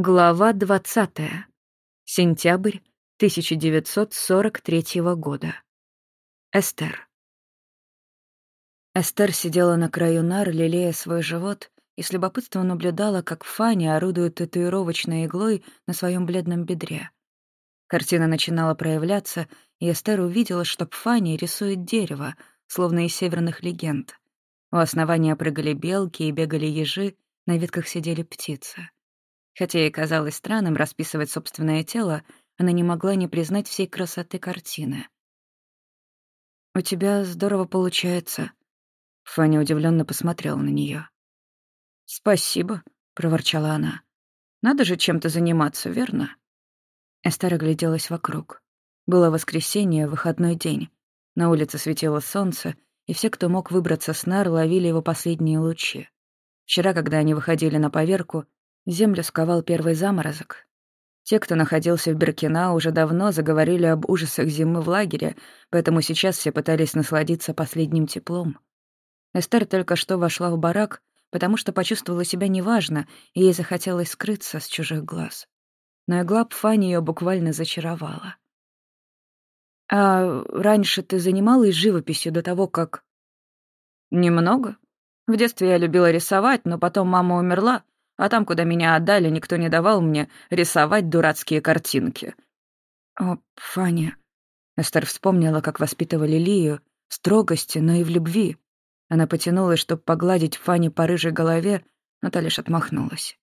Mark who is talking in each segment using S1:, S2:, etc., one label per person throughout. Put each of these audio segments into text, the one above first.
S1: Глава 20. Сентябрь 1943 года. Эстер. Эстер сидела на краю нар, лелея свой живот, и с любопытством наблюдала, как Фанни орудует татуировочной иглой на своем бледном бедре. Картина начинала проявляться, и Эстер увидела, что Фанни рисует дерево, словно из северных легенд. У основания прыгали белки и бегали ежи, на ветках сидели птицы. Хотя ей казалось странным расписывать собственное тело, она не могла не признать всей красоты картины. «У тебя здорово получается», — Фаня удивленно посмотрела на нее. «Спасибо», — проворчала она. «Надо же чем-то заниматься, верно?» Эстер огляделась вокруг. Было воскресенье, выходной день. На улице светило солнце, и все, кто мог выбраться с нар, ловили его последние лучи. Вчера, когда они выходили на поверку, Землю сковал первый заморозок. Те, кто находился в Беркина, уже давно заговорили об ужасах зимы в лагере, поэтому сейчас все пытались насладиться последним теплом. Эстер только что вошла в барак, потому что почувствовала себя неважно, и ей захотелось скрыться с чужих глаз. Но игла Пфани ее буквально зачаровала. «А раньше ты занималась живописью до того, как...» «Немного. В детстве я любила рисовать, но потом мама умерла, а там, куда меня отдали, никто не давал мне рисовать дурацкие картинки. О, Фаня. Эстер вспомнила, как воспитывали Лию, в строгости, но и в любви. Она потянулась, чтобы погладить Фанни по рыжей голове, но та лишь отмахнулась.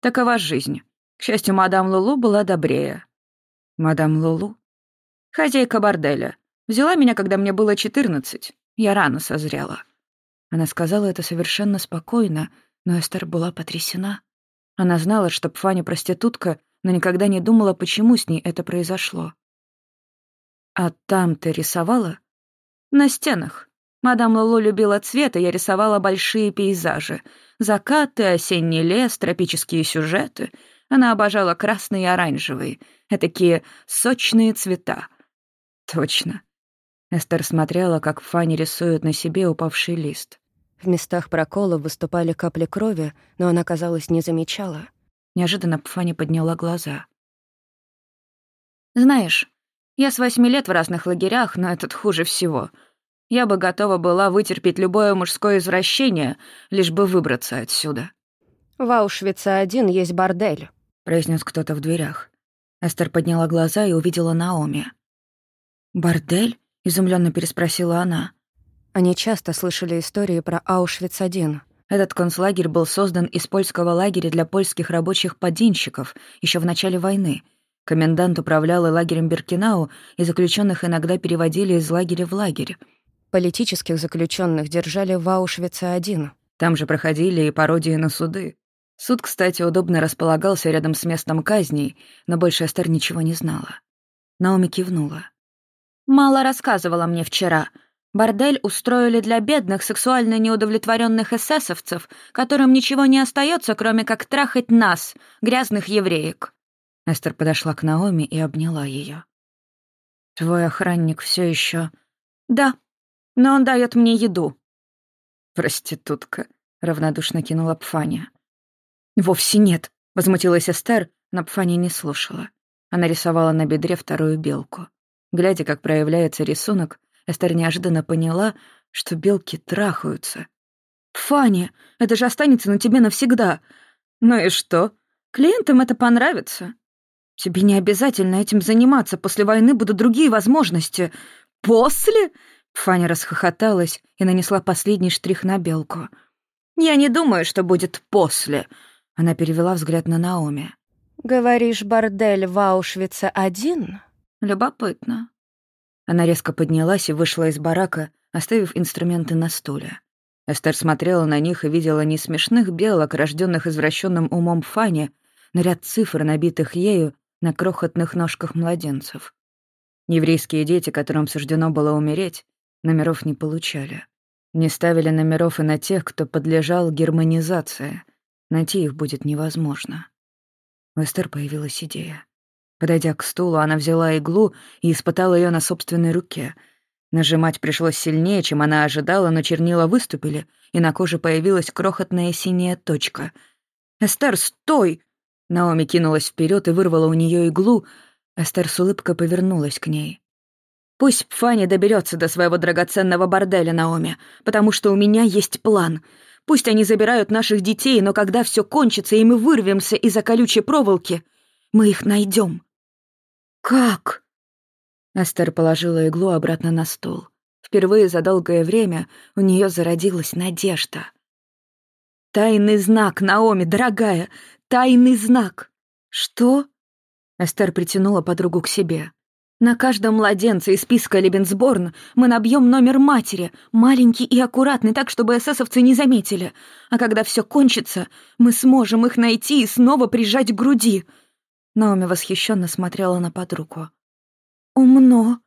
S1: Такова жизнь. К счастью, мадам Лулу была добрее. Мадам Лулу? Хозяйка борделя. Взяла меня, когда мне было четырнадцать. Я рано созрела. Она сказала это совершенно спокойно, но Эстер была потрясена. Она знала, что Пфаня проститутка, но никогда не думала, почему с ней это произошло. «А там ты рисовала?» «На стенах. Мадам Лоло любила цвет, и я рисовала большие пейзажи. Закаты, осенний лес, тропические сюжеты. Она обожала красные и оранжевые, такие сочные цвета. Точно. Эстер смотрела, как Фанни рисует на себе упавший лист. В местах прокола выступали капли крови, но она, казалось, не замечала. Неожиданно Пфани подняла глаза. «Знаешь, я с восьми лет в разных лагерях, но этот хуже всего. Я бы готова была вытерпеть любое мужское извращение, лишь бы выбраться отсюда».
S2: «В Аушвице-1 есть бордель», —
S1: произнес кто-то в дверях. Эстер подняла глаза и увидела Наоми. «Бордель?» — изумленно переспросила она. Они часто слышали истории про Аушвиц-1. Этот концлагерь был создан из польского лагеря для польских рабочих-подинщиков еще в начале войны. Комендант управлял и лагерем Беркинау, и заключенных иногда переводили из лагеря в лагерь. Политических заключенных держали в Аушвице-1. Там же проходили и пародии на суды. Суд, кстати, удобно располагался рядом с местом казней, но больше Эстер ничего не знала. Наоми кивнула.
S2: «Мало рассказывала мне вчера», Бордель устроили для бедных, сексуально неудовлетворенных эсэсовцев, которым ничего не остается, кроме как трахать нас, грязных евреек.
S1: Эстер подошла к Наоми и обняла ее. Твой охранник все еще.
S2: Да, но он дает мне еду.
S1: Проститутка, равнодушно кинула Пфаня. Вовсе нет, возмутилась Эстер, но Пфаня не слушала. Она рисовала на бедре вторую белку. Глядя, как проявляется рисунок, Эстер неожиданно поняла, что белки трахаются. «Фанни, это же останется на тебе навсегда!» «Ну и что? Клиентам это понравится!» «Тебе не обязательно этим заниматься, после войны будут другие возможности!» «После?» Фаня расхохоталась и нанесла последний штрих на белку. «Я не думаю, что будет после», — она перевела взгляд на Наоми.
S2: «Говоришь, бордель в Аушвице один?»
S1: «Любопытно. Она резко поднялась и вышла из барака, оставив инструменты на стуле. Эстер смотрела на них и видела не смешных белок, рожденных извращенным умом Фани, но ряд цифр, набитых ею на крохотных ножках младенцев. Еврейские дети, которым суждено было умереть, номеров не получали. Не ставили номеров и на тех, кто подлежал германизации. Найти их будет невозможно. У Эстер появилась идея. Подойдя к стулу, она взяла иглу и испытала ее на собственной руке. Нажимать пришлось сильнее, чем она ожидала, но чернила выступили, и на коже появилась крохотная синяя точка. «Эстер, стой!» Наоми кинулась вперед и вырвала у нее иглу. Эстер с улыбкой повернулась к ней. «Пусть Фанни доберется до своего драгоценного борделя, Наоми, потому что у меня есть план. Пусть они забирают наших детей, но когда все кончится, и мы вырвемся из-за колючей проволоки, мы их найдем. «Как?» Эстер положила иглу обратно на стол. Впервые за долгое время у нее зародилась надежда. «Тайный знак, Наоми, дорогая! Тайный знак!» «Что?» Эстер притянула подругу к себе. На каждом младенце из списка Лебенсборн мы набьем номер матери, маленький и аккуратный, так, чтобы эсэсовцы не заметили. А когда все кончится, мы сможем их найти и снова прижать к груди». Наоми восхищенно смотрела на подругу. «Умно».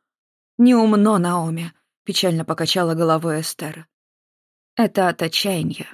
S1: «Не умно, Наоми», — печально покачала головой Эстер. «Это от отчаяния.